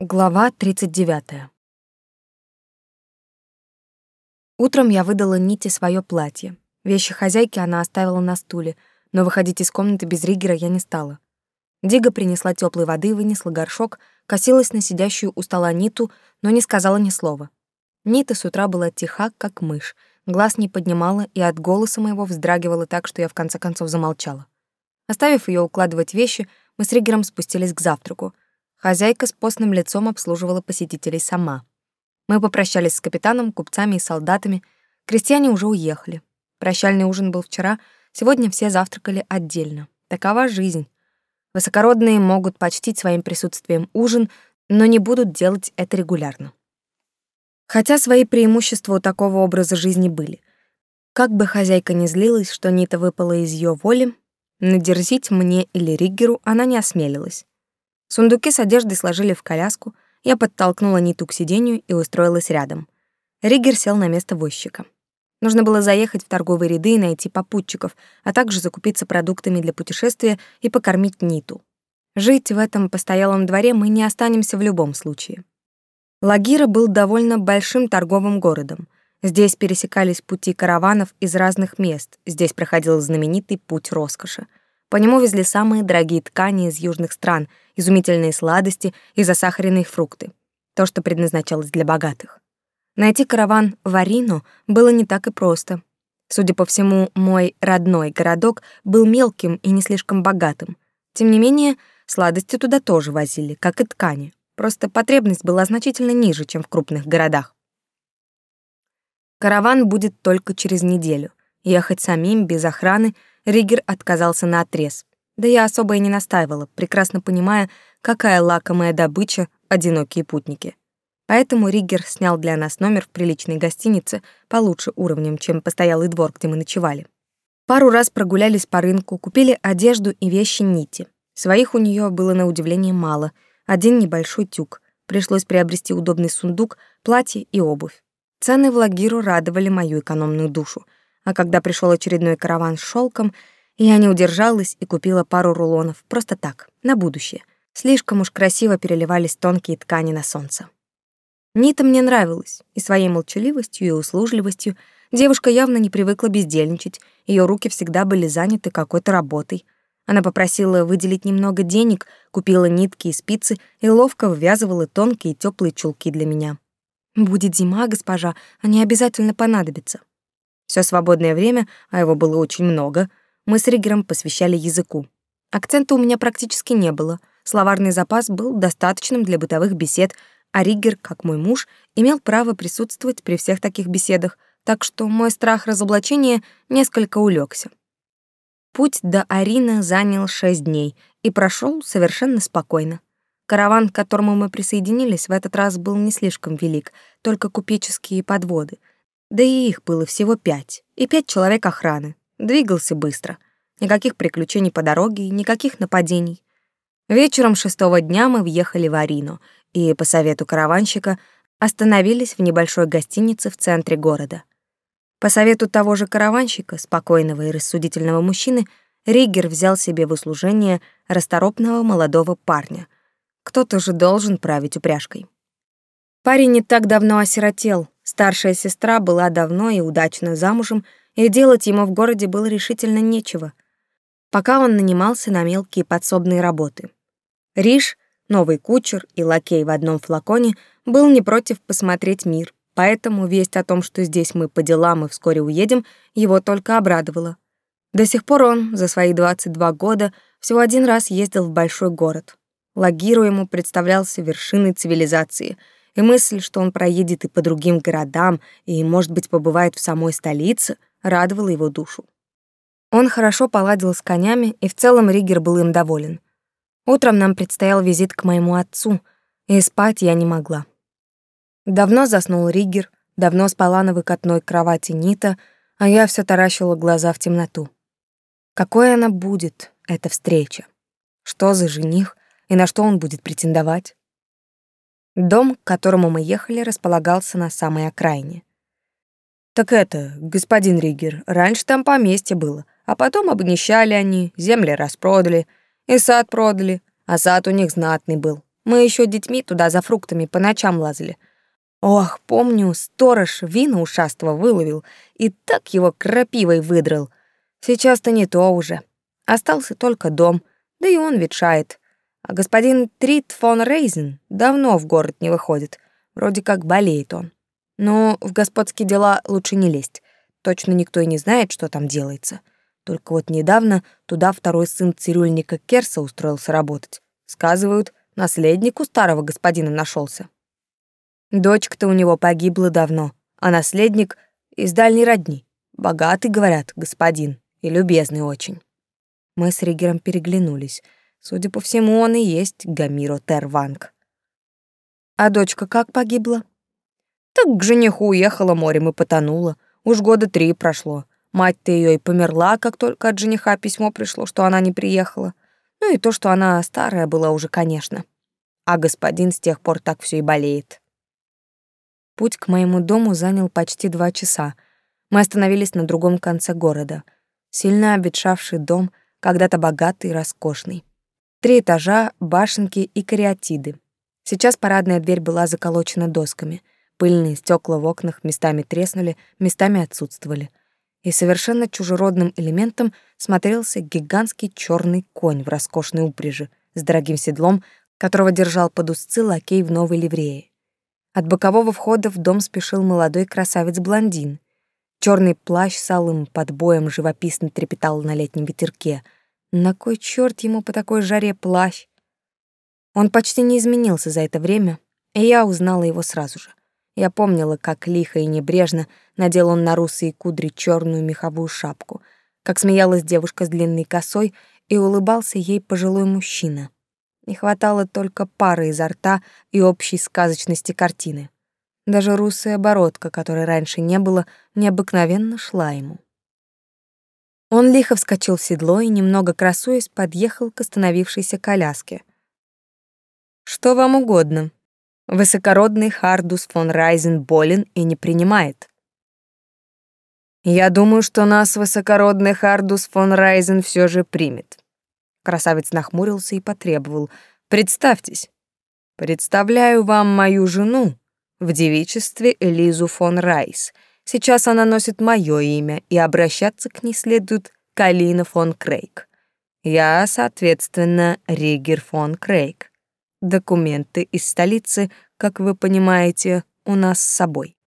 Глава 39. Утром я выдала Нити свое платье. Вещи хозяйки она оставила на стуле, но выходить из комнаты без Ригера я не стала. Дига принесла теплой воды, вынесла горшок, косилась на сидящую у стола Ниту, но не сказала ни слова. Нита с утра была тиха, как мышь, глаз не поднимала и от голоса моего вздрагивала так, что я в конце концов замолчала. Оставив ее укладывать вещи, мы с Ригером спустились к завтраку — Хозяйка с постным лицом обслуживала посетителей сама. Мы попрощались с капитаном, купцами и солдатами. Крестьяне уже уехали. Прощальный ужин был вчера, сегодня все завтракали отдельно. Такова жизнь. Высокородные могут почтить своим присутствием ужин, но не будут делать это регулярно. Хотя свои преимущества у такого образа жизни были. Как бы хозяйка ни злилась, что Нита выпала из ее воли, надерзить мне или Риггеру она не осмелилась. Сундуки с одеждой сложили в коляску, я подтолкнула Ниту к сиденью и устроилась рядом. Риггер сел на место возчика. Нужно было заехать в торговые ряды и найти попутчиков, а также закупиться продуктами для путешествия и покормить Ниту. Жить в этом постоялом дворе мы не останемся в любом случае. Лагира был довольно большим торговым городом. Здесь пересекались пути караванов из разных мест, здесь проходил знаменитый путь роскоши — по нему везли самые дорогие ткани из южных стран, изумительные сладости и засахаренные фрукты. То, что предназначалось для богатых. Найти караван в Арину было не так и просто. Судя по всему, мой родной городок был мелким и не слишком богатым. Тем не менее, сладости туда тоже возили, как и ткани. Просто потребность была значительно ниже, чем в крупных городах. Караван будет только через неделю. Ехать самим, без охраны, Ригер отказался на отрез. Да я особо и не настаивала, прекрасно понимая, какая лакомая добыча одинокие путники. Поэтому Ригер снял для нас номер в приличной гостинице получше уровнем, чем постоялый двор, где мы ночевали. Пару раз прогулялись по рынку, купили одежду и вещи Нити. Своих у нее было на удивление мало. Один небольшой тюк. Пришлось приобрести удобный сундук, платье и обувь. Цены в Лагиру радовали мою экономную душу — а когда пришел очередной караван с шелком, я не удержалась и купила пару рулонов, просто так, на будущее. Слишком уж красиво переливались тонкие ткани на солнце. Нита мне нравилась, и своей молчаливостью и услужливостью девушка явно не привыкла бездельничать, ее руки всегда были заняты какой-то работой. Она попросила выделить немного денег, купила нитки и спицы и ловко ввязывала тонкие теплые чулки для меня. «Будет зима, госпожа, они обязательно понадобятся». Все свободное время, а его было очень много, мы с Ригером посвящали языку. Акцента у меня практически не было. Словарный запас был достаточным для бытовых бесед, а Риггер, как мой муж, имел право присутствовать при всех таких беседах, так что мой страх разоблачения несколько улегся. Путь до Арина занял шесть дней и прошел совершенно спокойно. Караван, к которому мы присоединились, в этот раз был не слишком велик, только купеческие подводы — да и их было всего пять, и пять человек охраны. Двигался быстро. Никаких приключений по дороге, никаких нападений. Вечером шестого дня мы въехали в Арину и, по совету караванщика, остановились в небольшой гостинице в центре города. По совету того же караванщика, спокойного и рассудительного мужчины, Ригер взял себе в услужение расторопного молодого парня. Кто-то же должен править упряжкой. Парень не так давно осиротел, Старшая сестра была давно и удачно замужем, и делать ему в городе было решительно нечего, пока он нанимался на мелкие подсобные работы. Риш, новый кучер и лакей в одном флаконе, был не против посмотреть мир, поэтому весть о том, что здесь мы по делам и вскоре уедем, его только обрадовала. До сих пор он, за свои 22 года, всего один раз ездил в большой город. Лагиру ему представлялся вершиной цивилизации — и мысль, что он проедет и по другим городам, и, может быть, побывает в самой столице, радовала его душу. Он хорошо поладил с конями, и в целом Ригер был им доволен. Утром нам предстоял визит к моему отцу, и спать я не могла. Давно заснул Ригер, давно спала на выкатной кровати Нита, а я все таращила глаза в темноту. Какой она будет, эта встреча? Что за жених и на что он будет претендовать? Дом, к которому мы ехали, располагался на самой окраине. «Так это, господин Ригер, раньше там поместье было, а потом обнищали они, земли распродали, и сад продали, а сад у них знатный был. Мы еще детьми туда за фруктами по ночам лазали. Ох, помню, сторож вина ушастого выловил и так его крапивой выдрал. Сейчас-то не то уже. Остался только дом, да и он ветшает. А господин Трит фон Рейзен давно в город не выходит. Вроде как болеет он. Но в господские дела лучше не лезть. Точно никто и не знает, что там делается. Только вот недавно туда второй сын цирюльника Керса устроился работать. Сказывают, наследник у старого господина нашелся. Дочка-то у него погибла давно, а наследник из дальней родни. Богатый, говорят, господин, и любезный очень. Мы с Ригером переглянулись. Судя по всему, он и есть Гамиро Терванг. А дочка как погибла? Так к жениху уехала морем и потонула. Уж года три прошло. Мать-то ее и померла, как только от жениха письмо пришло, что она не приехала. Ну и то, что она старая была уже, конечно. А господин с тех пор так все и болеет. Путь к моему дому занял почти два часа. Мы остановились на другом конце города. Сильно обветшавший дом, когда-то богатый и роскошный. Три этажа, башенки и кариатиды. Сейчас парадная дверь была заколочена досками. Пыльные стекла в окнах местами треснули, местами отсутствовали — и совершенно чужеродным элементом смотрелся гигантский черный конь в роскошной упряжи с дорогим седлом, которого держал под узцы лакей в новой ливрее. От бокового входа в дом спешил молодой красавец-блондин. Черный плащ с алым подбоем живописно трепетал на летнем ветерке. На кой черт ему по такой жаре плащ? Он почти не изменился за это время, и я узнала его сразу же. Я помнила, как лихо и небрежно надел он на русые кудри черную меховую шапку, как смеялась девушка с длинной косой и улыбался ей пожилой мужчина. Не хватало только пары изо рта и общей сказочности картины. Даже русая бородка, которой раньше не было, необыкновенно шла ему. Он лихо вскочил в седло и, немного красуясь, подъехал к остановившейся коляске. «Что вам угодно?» Высокородный Хардус фон Райзен болен и не принимает. Я думаю, что нас высокородный Хардус фон Райзен все же примет. Красавец нахмурился и потребовал: "Представьтесь. Представляю вам мою жену в девичестве Элизу фон Райс. Сейчас она носит мое имя, и обращаться к ней следует Калина фон Крейг. Я, соответственно, Ригер фон Крейг. Документы из столицы, как вы понимаете, у нас с собой.